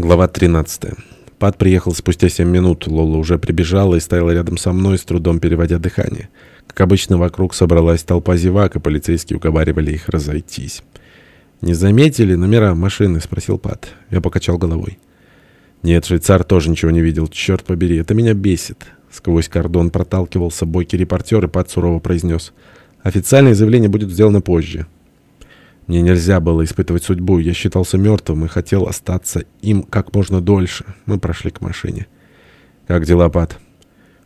Глава 13. Пат приехал спустя 7 минут. Лола уже прибежала и стояла рядом со мной, с трудом переводя дыхание. Как обычно, вокруг собралась толпа зевак, и полицейские уговаривали их разойтись. «Не заметили номера машины?» — спросил Пат. Я покачал головой. «Нет, швейцар тоже ничего не видел. Черт побери, это меня бесит». Сквозь кордон проталкивался бойкий репортер, и Пат сурово произнес. «Официальное заявление будет сделано позже». Мне нельзя было испытывать судьбу. Я считался мертвым и хотел остаться им как можно дольше. Мы прошли к машине. «Как дела, Пат?»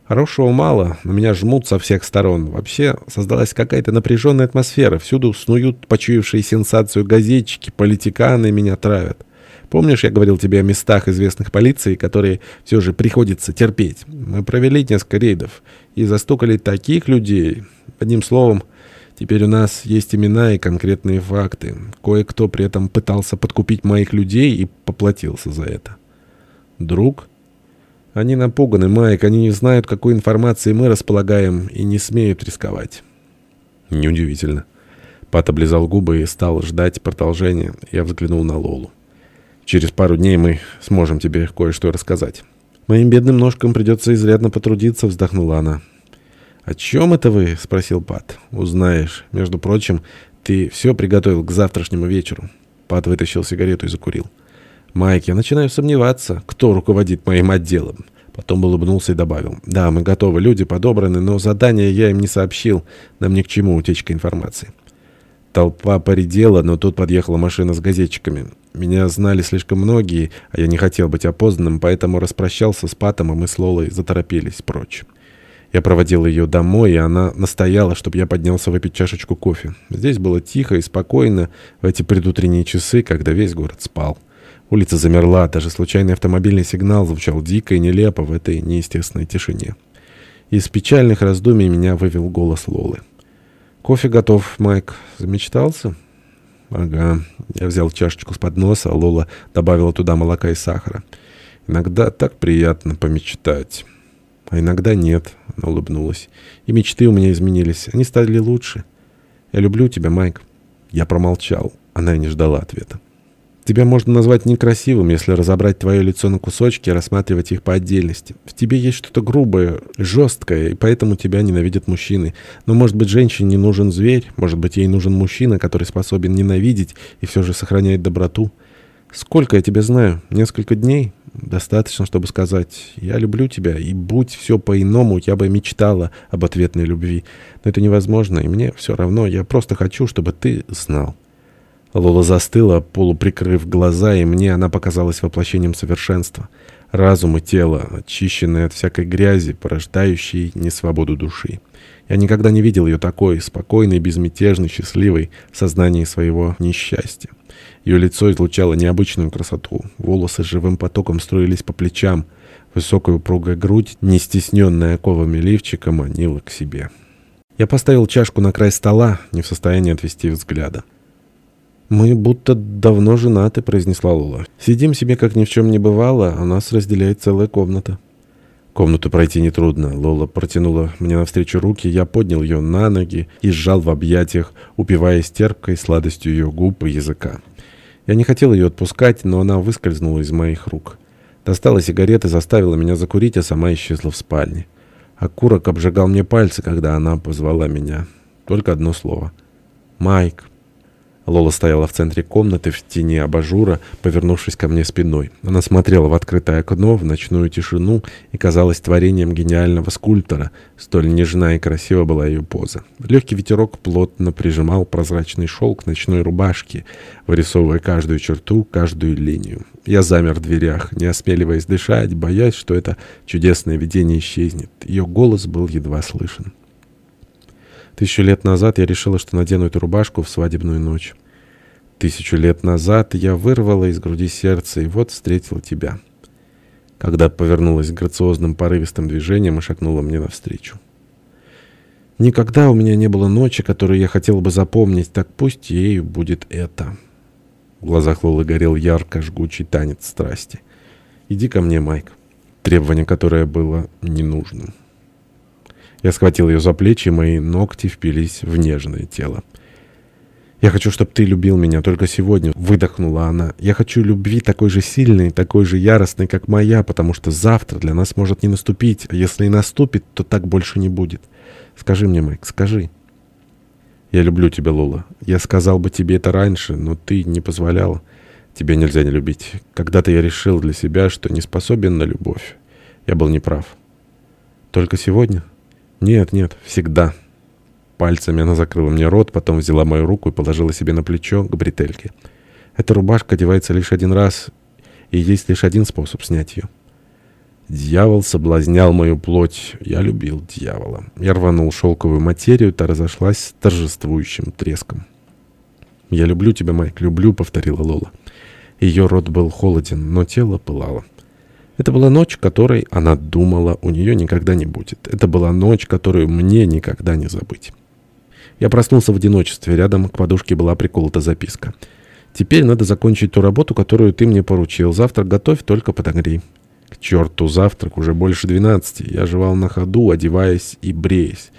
«Хорошего мало. На меня жмут со всех сторон. Вообще создалась какая-то напряженная атмосфера. Всюду снуют почуявшие сенсацию газетчики, политиканы меня травят. Помнишь, я говорил тебе о местах известных полиции, которые все же приходится терпеть? Мы провели несколько рейдов и застукали таких людей. Одним словом... Теперь у нас есть имена и конкретные факты. Кое-кто при этом пытался подкупить моих людей и поплатился за это. Друг? Они напуганы, Майк. Они не знают, какой информацией мы располагаем, и не смеют рисковать. Неудивительно. Пат облизал губы и стал ждать продолжения. Я взглянул на Лолу. Через пару дней мы сможем тебе кое-что рассказать. Моим бедным ножкам придется изрядно потрудиться, вздохнула она. «О чем это вы?» — спросил Пат. «Узнаешь. Между прочим, ты все приготовил к завтрашнему вечеру». Пат вытащил сигарету и закурил. «Майк, я начинаю сомневаться, кто руководит моим отделом». Потом улыбнулся и добавил. «Да, мы готовы, люди подобраны, но задание я им не сообщил. Нам ни к чему утечка информации». Толпа поредела, но тут подъехала машина с газетчиками. Меня знали слишком многие, а я не хотел быть опознанным, поэтому распрощался с Патом, и с Лолой заторопились прочь. Я проводил ее домой, и она настояла, чтобы я поднялся выпить чашечку кофе. Здесь было тихо и спокойно в эти предутренние часы, когда весь город спал. Улица замерла, даже случайный автомобильный сигнал звучал дико и нелепо в этой неестественной тишине. Из печальных раздумий меня вывел голос Лолы. «Кофе готов, Майк. Замечтался?» «Ага». Я взял чашечку с подноса, а Лола добавила туда молока и сахара. «Иногда так приятно помечтать». А иногда нет, она улыбнулась. И мечты у меня изменились. Они стали лучше. Я люблю тебя, Майк. Я промолчал. Она не ждала ответа. Тебя можно назвать некрасивым, если разобрать твое лицо на кусочки и рассматривать их по отдельности. В тебе есть что-то грубое, жесткое, и поэтому тебя ненавидят мужчины. Но, может быть, женщине не нужен зверь, может быть, ей нужен мужчина, который способен ненавидеть и все же сохраняет доброту. Сколько я тебя знаю? Несколько дней? Достаточно, чтобы сказать «я люблю тебя», и будь все по-иному, я бы мечтала об ответной любви. Но это невозможно, и мне все равно, я просто хочу, чтобы ты знал. Лола застыла, полуприкрыв глаза, и мне она показалась воплощением совершенства. Разум и тело, очищенные от всякой грязи, порождающей несвободу души. Я никогда не видел ее такой, спокойной, безмятежной, счастливой в сознании своего несчастья. Ее лицо излучало необычную красоту. Волосы живым потоком струились по плечам. Высокая упругая грудь, не стесненная оковами лифчика, манила к себе. Я поставил чашку на край стола, не в состоянии отвести взгляда. «Мы будто давно женаты», — произнесла Лола. «Сидим себе, как ни в чем не бывало, а нас разделяет целая комната». Комнату пройти нетрудно. Лола протянула мне навстречу руки, я поднял ее на ноги и сжал в объятиях, упиваясь терпкой сладостью ее губ и языка. Я не хотел ее отпускать, но она выскользнула из моих рук. Достала сигареты, заставила меня закурить, а сама исчезла в спальне. Окурок обжигал мне пальцы, когда она позвала меня. Только одно слово. «Майк». Лола стояла в центре комнаты, в тени абажура, повернувшись ко мне спиной. Она смотрела в открытое окно, в ночную тишину и казалась творением гениального скульптора. Столь нежна и красива была ее поза. Легкий ветерок плотно прижимал прозрачный шелк ночной рубашки, вырисовывая каждую черту, каждую линию. Я замер в дверях, не осмеливаясь дышать, боясь, что это чудесное видение исчезнет. Ее голос был едва слышен. Тысячу лет назад я решила, что надену эту рубашку в свадебную ночь. Тысячу лет назад я вырвала из груди сердце и вот встретила тебя. Когда повернулась грациозным порывистым движением и шагнула мне навстречу. Никогда у меня не было ночи, которую я хотела бы запомнить, так пусть ею будет это. В глазах Лолы горел ярко жгучий танец страсти. «Иди ко мне, Майк». Требование, которое было ненужным. Я схватил ее за плечи, и мои ногти впились в нежное тело. «Я хочу, чтобы ты любил меня только сегодня», — выдохнула она. «Я хочу любви такой же сильной, такой же яростной, как моя, потому что завтра для нас может не наступить, а если и наступит, то так больше не будет. Скажи мне, Майк, скажи». «Я люблю тебя, Лола. Я сказал бы тебе это раньше, но ты не позволяла. Тебя нельзя не любить. Когда-то я решил для себя, что не способен на любовь. Я был неправ». «Только сегодня?» «Нет, нет, всегда». Пальцами она закрыла мне рот, потом взяла мою руку и положила себе на плечо к бретельке. Эта рубашка одевается лишь один раз, и есть лишь один способ снять ее. Дьявол соблазнял мою плоть. Я любил дьявола. Я рванул шелковую материю, та разошлась торжествующим треском. «Я люблю тебя, Майк, люблю», — повторила Лола. Ее рот был холоден, но тело пылало. Это была ночь, которой она думала, у нее никогда не будет. Это была ночь, которую мне никогда не забыть. Я проснулся в одиночестве. Рядом к подушке была приколота записка. «Теперь надо закончить ту работу, которую ты мне поручил. Завтрак готовь, только подогрей». К черту завтрак, уже больше двенадцати. Я жевал на ходу, одеваясь и бреясь.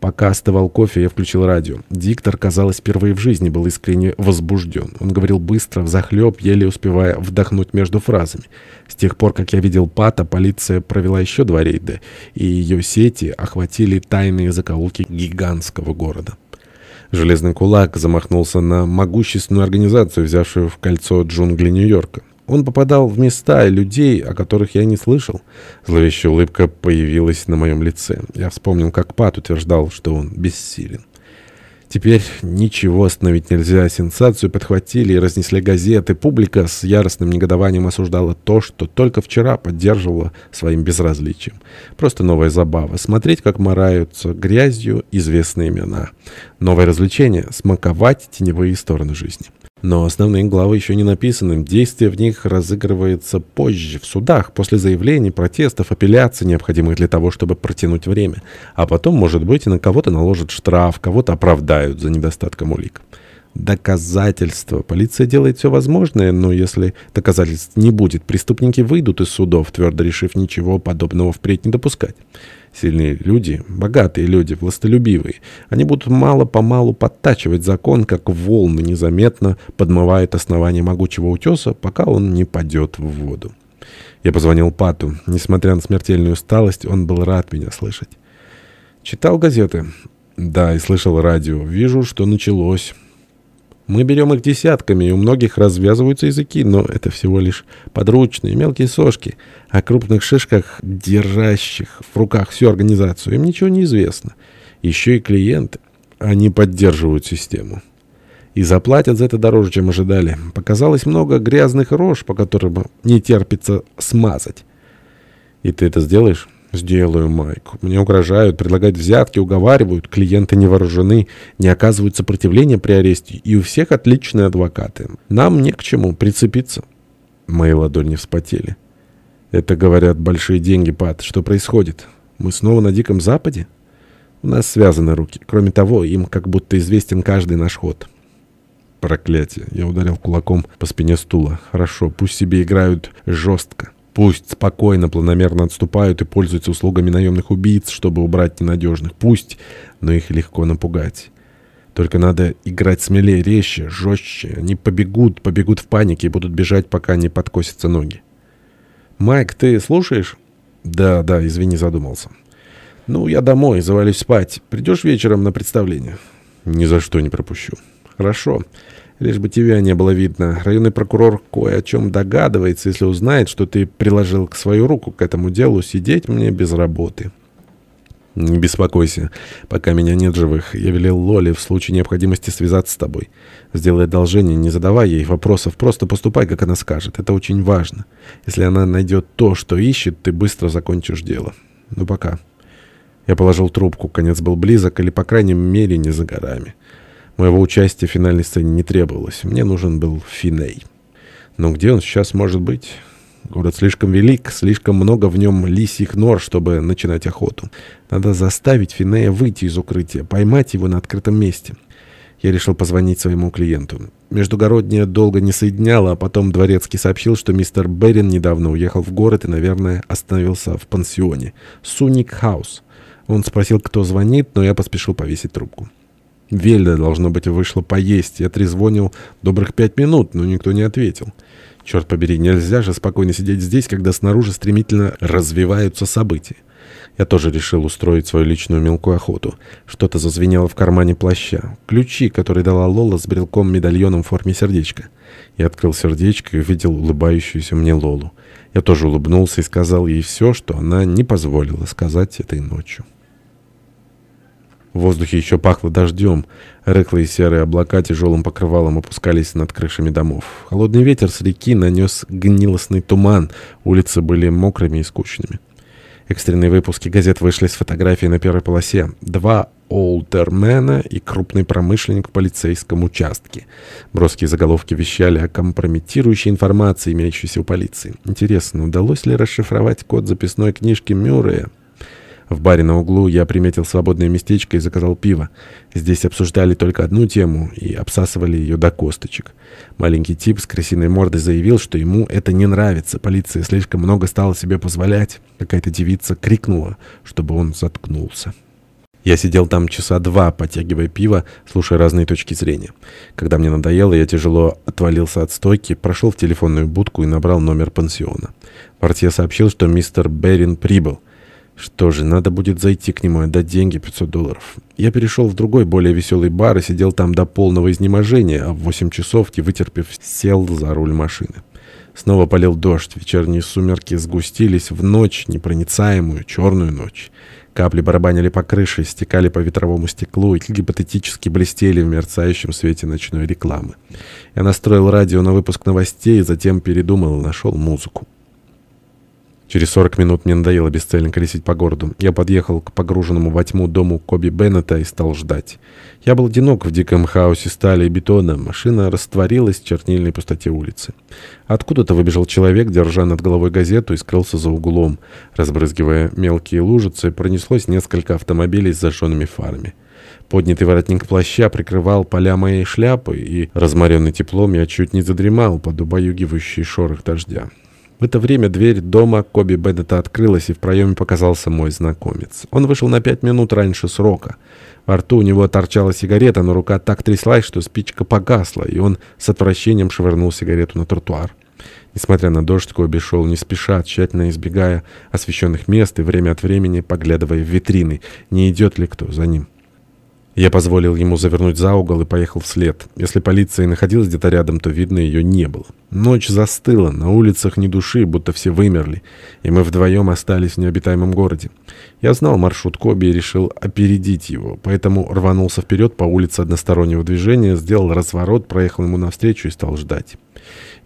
Пока остывал кофе, я включил радио. Диктор, казалось, впервые в жизни был искренне возбужден. Он говорил быстро, взахлеб, еле успевая вдохнуть между фразами. С тех пор, как я видел Пата, полиция провела еще два рейда, и ее сети охватили тайные закоулки гигантского города. Железный кулак замахнулся на могущественную организацию, взявшую в кольцо джунгли Нью-Йорка. Он попадал в места и людей, о которых я не слышал. Зловещая улыбка появилась на моем лице. Я вспомнил, как Пат утверждал, что он бессилен. Теперь ничего остановить нельзя. Сенсацию подхватили и разнесли газеты. Публика с яростным негодованием осуждала то, что только вчера поддерживала своим безразличием. Просто новая забава. Смотреть, как мораются грязью известные имена. Новое развлечение — смаковать теневые стороны жизни. Но основные главы еще не написаны. Действие в них разыгрывается позже, в судах, после заявлений, протестов, апелляций, необходимых для того, чтобы протянуть время. А потом, может быть, и на кого-то наложат штраф, кого-то оправдают за недостатком улик. Доказательства. Полиция делает все возможное, но если доказательств не будет, преступники выйдут из судов, твердо решив ничего подобного впредь не допускать. Сильные люди, богатые люди, властолюбивые, они будут мало-помалу подтачивать закон, как волны незаметно подмывают основание могучего утеса, пока он не падет в воду. Я позвонил Пату. Несмотря на смертельную усталость, он был рад меня слышать. Читал газеты? Да, и слышал радио. Вижу, что началось. Мы берем их десятками, и у многих развязываются языки, но это всего лишь подручные, мелкие сошки. О крупных шишках, держащих в руках всю организацию, им ничего не известно. Еще и клиенты. Они поддерживают систему. И заплатят за это дороже, чем ожидали. Показалось много грязных рож, по которым не терпится смазать. И ты это сделаешь? «Сделаю, Майк. Мне угрожают, предлагают взятки, уговаривают. Клиенты не вооружены, не оказывают сопротивления при аресте. И у всех отличные адвокаты. Нам не к чему прицепиться». Мои ладони вспотели. «Это, говорят, большие деньги, Пат. Что происходит? Мы снова на Диком Западе?» «У нас связаны руки. Кроме того, им как будто известен каждый наш ход». «Проклятие!» Я ударил кулаком по спине стула. «Хорошо, пусть себе играют жестко». Пусть спокойно, планомерно отступают и пользуются услугами наемных убийц, чтобы убрать ненадежных. Пусть, но их легко напугать. Только надо играть смелее, резче, жестче. Они побегут, побегут в панике и будут бежать, пока не подкосятся ноги. «Майк, ты слушаешь?» «Да, да, извини, задумался». «Ну, я домой, завалюсь спать. Придешь вечером на представление?» «Ни за что не пропущу». «Хорошо». Лишь бы тебя не было видно. Районный прокурор кое о чем догадывается, если узнает, что ты приложил к свою руку к этому делу, сидеть мне без работы. Не беспокойся, пока меня нет живых. Я велел Лоле в случае необходимости связаться с тобой. Сделай одолжение, не задавай ей вопросов, просто поступай, как она скажет. Это очень важно. Если она найдет то, что ищет, ты быстро закончишь дело. Ну, пока. Я положил трубку, конец был близок, или, по крайней мере, не за горами. Моего участия в финальной сцене не требовалось. Мне нужен был Финей. Но где он сейчас может быть? Город слишком велик, слишком много в нем лисьих нор, чтобы начинать охоту. Надо заставить Финея выйти из укрытия, поймать его на открытом месте. Я решил позвонить своему клиенту. Междугородняя долго не соединяла, а потом Дворецкий сообщил, что мистер Берин недавно уехал в город и, наверное, остановился в пансионе. Суник Хаус. Он спросил, кто звонит, но я поспешил повесить трубку. Вельда, должно быть, вышла поесть. Я трезвонил добрых пять минут, но никто не ответил. Черт побери, нельзя же спокойно сидеть здесь, когда снаружи стремительно развиваются события. Я тоже решил устроить свою личную мелкую охоту. Что-то зазвенело в кармане плаща. Ключи, которые дала Лола с брелком-медальоном в форме сердечка. Я открыл сердечко и увидел улыбающуюся мне Лолу. Я тоже улыбнулся и сказал ей все, что она не позволила сказать этой ночью. В воздухе еще пахло дождем. Рыхлые серые облака тяжелым покрывалом опускались над крышами домов. Холодный ветер с реки нанес гнилостный туман. Улицы были мокрыми и скучными. Экстренные выпуски газет вышли с фотографией на первой полосе. Два олдермена и крупный промышленник в полицейском участке. Броские заголовки вещали о компрометирующей информации, имеющейся у полиции. Интересно, удалось ли расшифровать код записной книжки Мюррея? В баре на углу я приметил свободное местечко и заказал пиво. Здесь обсуждали только одну тему и обсасывали ее до косточек. Маленький тип с крысиной мордой заявил, что ему это не нравится. Полиция слишком много стала себе позволять. Какая-то девица крикнула, чтобы он заткнулся. Я сидел там часа два, потягивая пиво, слушая разные точки зрения. Когда мне надоело, я тяжело отвалился от стойки, прошел в телефонную будку и набрал номер пансиона. Портье сообщил, что мистер Берин прибыл. Что же, надо будет зайти к нему и отдать деньги 500 долларов. Я перешел в другой, более веселый бар и сидел там до полного изнеможения, а в 8 часов, не вытерпев, сел за руль машины. Снова полил дождь, вечерние сумерки сгустились в ночь, непроницаемую, черную ночь. Капли барабанили по крыше, стекали по ветровому стеклу и гипотетически блестели в мерцающем свете ночной рекламы. Я настроил радио на выпуск новостей, затем передумал и нашел музыку. Через 40 минут мне надоело бесцельно колесить по городу. Я подъехал к погруженному во тьму дому Коби Беннета и стал ждать. Я был одинок в диком хаосе стали и бетона. Машина растворилась в чернильной пустоте улицы. Откуда-то выбежал человек, держа над головой газету, и скрылся за углом. Разбрызгивая мелкие лужицы, пронеслось несколько автомобилей с зажженными фарами. Поднятый воротник плаща прикрывал поля моей шляпы, и, разморенный теплом, я чуть не задремал под убаюгивающий шорох дождя. В это время дверь дома Коби Беннета открылась, и в проеме показался мой знакомец. Он вышел на пять минут раньше срока. Во рту у него торчала сигарета, но рука так тряслась, что спичка погасла, и он с отвращением швырнул сигарету на тротуар. Несмотря на дождь, Коби шел не спеша, тщательно избегая освещенных мест и время от времени поглядывая в витрины, не идет ли кто за ним. Я позволил ему завернуть за угол и поехал вслед. Если полиция находилась где-то рядом, то, видно, ее не было. Ночь застыла, на улицах ни души, будто все вымерли, и мы вдвоем остались в необитаемом городе. Я знал маршрут Коби и решил опередить его, поэтому рванулся вперед по улице одностороннего движения, сделал разворот, проехал ему навстречу и стал ждать.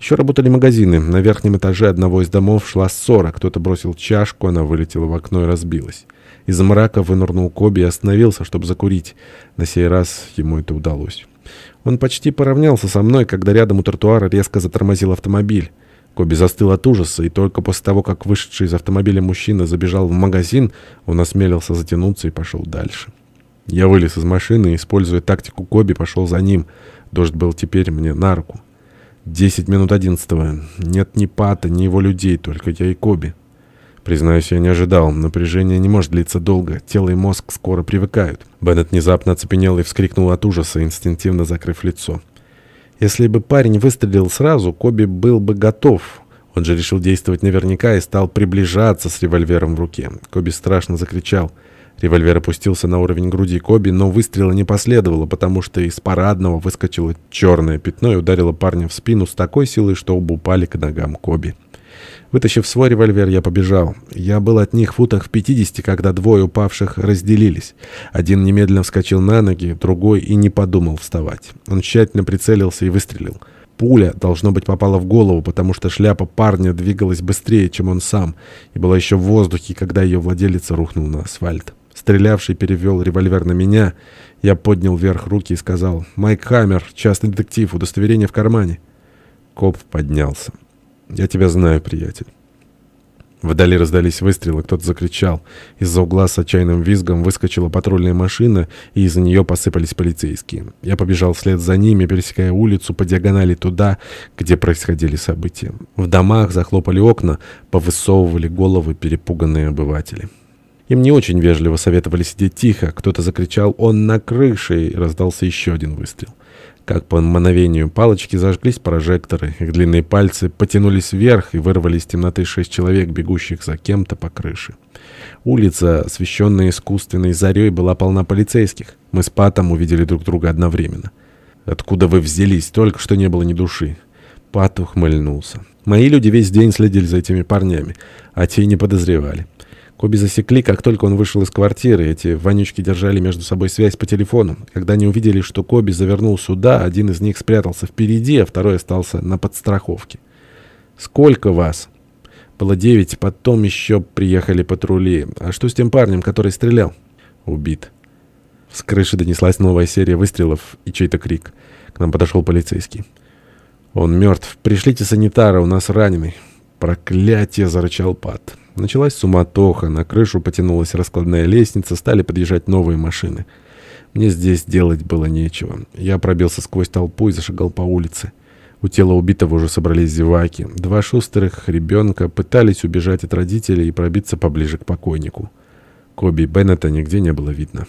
Еще работали магазины. На верхнем этаже одного из домов шла ссора. Кто-то бросил чашку, она вылетела в окно и разбилась. Из мрака вынырнул Коби и остановился, чтобы закурить. На сей раз ему это удалось. Он почти поравнялся со мной, когда рядом у тротуара резко затормозил автомобиль. Коби застыл от ужаса, и только после того, как вышедший из автомобиля мужчина забежал в магазин, он осмелился затянуться и пошел дальше. Я вылез из машины и, используя тактику Коби, пошел за ним. Дождь был теперь мне на руку. Десять минут одиннадцатого. Нет ни Пата, ни его людей, только я и Коби. Признаюсь, я не ожидал. Напряжение не может длиться долго. Тело и мозг скоро привыкают. Беннет внезапно оцепенел и вскрикнул от ужаса, инстинктивно закрыв лицо. Если бы парень выстрелил сразу, Коби был бы готов. Он же решил действовать наверняка и стал приближаться с револьвером в руке. Коби страшно закричал. Револьвер опустился на уровень груди Коби, но выстрела не последовало, потому что из парадного выскочило черное пятно и ударило парня в спину с такой силой, что оба упали к ногам Коби. Вытащив свой револьвер, я побежал. Я был от них в футах в 50, когда двое упавших разделились. Один немедленно вскочил на ноги, другой и не подумал вставать. Он тщательно прицелился и выстрелил. Пуля, должно быть, попала в голову, потому что шляпа парня двигалась быстрее, чем он сам, и была еще в воздухе, когда ее владелец рухнул на асфальт. Стрелявший перевел револьвер на меня. Я поднял вверх руки и сказал «Майк Хаммер, частный детектив, удостоверение в кармане». Коп поднялся. «Я тебя знаю, приятель». Вдали раздались выстрелы, кто-то закричал. Из-за угла с отчаянным визгом выскочила патрульная машина, и из-за нее посыпались полицейские. Я побежал вслед за ними, пересекая улицу по диагонали туда, где происходили события. В домах захлопали окна, повысовывали головы перепуганные обыватели. Им не очень вежливо советовали сидеть тихо. Кто-то закричал «Он на крыше!» и раздался еще один выстрел. Как по мановению палочки зажглись прожекторы, их длинные пальцы потянулись вверх и вырвали из темноты шесть человек, бегущих за кем-то по крыше. Улица, освещенная искусственной зарей, была полна полицейских. Мы с Патом увидели друг друга одновременно. «Откуда вы взялись? Только что не было ни души». Пат ухмыльнулся. «Мои люди весь день следили за этими парнями, а те не подозревали». Коби засекли, как только он вышел из квартиры. Эти вонючки держали между собой связь по телефону. Когда они увидели, что Коби завернул сюда, один из них спрятался впереди, а второй остался на подстраховке. «Сколько вас?» Было девять, потом еще приехали патрули. А что с тем парнем, который стрелял? Убит. С крыши донеслась новая серия выстрелов и чей-то крик. К нам подошел полицейский. «Он мертв. Пришлите санитара, у нас раненый». «Проклятие!» — зарычал Пат. Началась суматоха, на крышу потянулась раскладная лестница, стали подъезжать новые машины. Мне здесь делать было нечего. Я пробился сквозь толпу и зашагал по улице. У тела убитого уже собрались зеваки. Два шустрых ребенка пытались убежать от родителей и пробиться поближе к покойнику. Коби Беннета нигде не было видно.